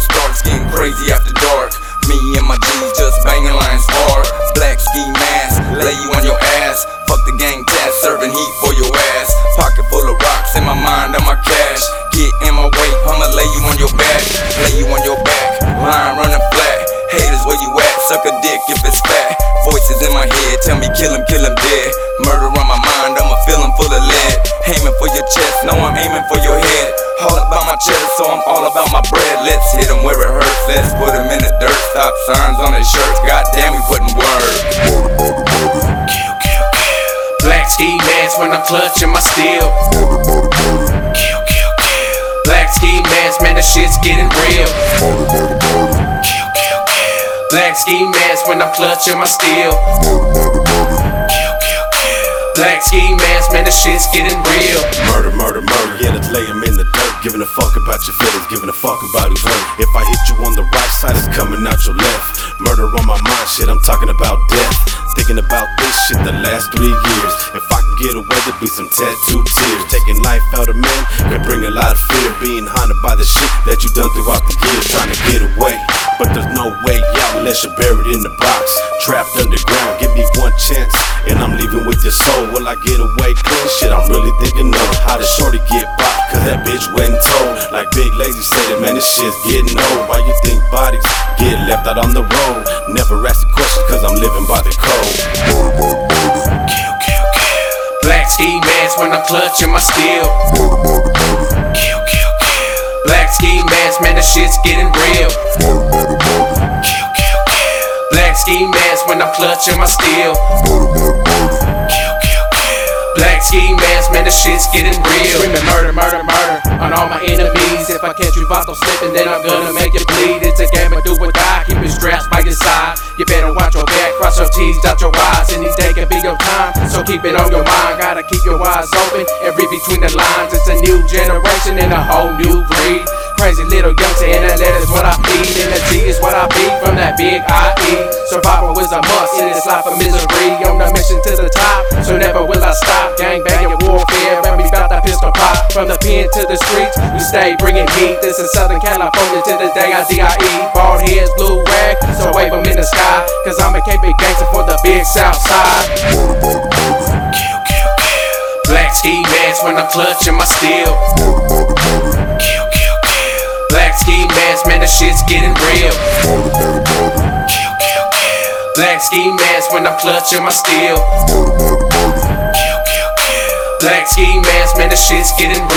it starts getting crazy after dark. Me and my G's just banging lines hard. Black ski mask, lay you on your ass. Fuck the gang test, serving heat for your ass. Pocket full of rocks, in my mind on my cash. Get in my way, I'ma lay you on your back. Lay you on your back, line running flat. Haters, where you at? Suck a dick if it's fat. Voices in my head tell me kill him, so I'm all about my bread. Let's hit him where it hurts, let's put him in the dirt. Stop signs on his shirt, goddamn, we putting kill. Black ski mask when I'm clutching my steel. Black ski mask, man, the shit's getting real. Black ski mask when I'm clutching my steel. Black ski mask, man, the shit's getting real. Murder, murder, murder, yeah, let's lay him in the dirt. Giving a fuck about your feelings, giving a fuck about who's hurt. If I hit you on the right side, it's coming out your left. Murder on my mind, shit, I'm talking about death. Thinking about this shit the last three years. If I can get away, there'd be some tattooed tears. Taking life out of men can bring a lot of fear. Being haunted by the shit that you done throughout the years, trying to get away. But there's no way out unless you're buried in the box. Trapped underground, give me one chance, and I'm leaving with your soul. Will I get away clean? Shit, I'm really thinking of how to shorty get by. Cause that bitch went told. Like Big Lazy said, man, this shit's getting old. Why you think bodies get left out on the road? Never ask the question, cause I'm living by the code. Kill, kill, kill. Black ski mask when I'm clutching my steel. Kill, kill, kill. Black ski mask, man, the shit's getting real. Ski mask when I'm clutching my steel. Kill, kill, kill. Black ski mask, man, the shit's getting real. Screaming murder, murder, murder on all my enemies. If I catch you vato slipping, then I'm gonna make you bleed. It's a game of do or die. Keep it straps by your side. You better watch your back, cross your T's, dot your Y's. Any day can be your time, so keep it on your mind. Gotta keep your eyes open and read between the lines. It's a new generation and a whole new breed. Crazy little youngster, and that letter is what I feed. And the G is what I beat from that big IE. Survival is a must in this life of misery. On the mission to the top, so never will I stop. Gang banging warfare, when we bout that pistol pop. From the pen to the streets, we stay bringing heat. This is Southern California to the day I DIE. Bald heads, blue rag, so wave 'em in the sky. Cause I'm a KP gangster for the big south side. Kill, kill, kill. Black ski mask when I'm clutching my steel. Ski mask, man, the shit's getting real. Murder, murder, murder. Kill, kill, kill. Black ski mask when I'm clutching my steel. Murder, murder, murder. Kill, kill, kill. Black ski mask, man, the shit's getting.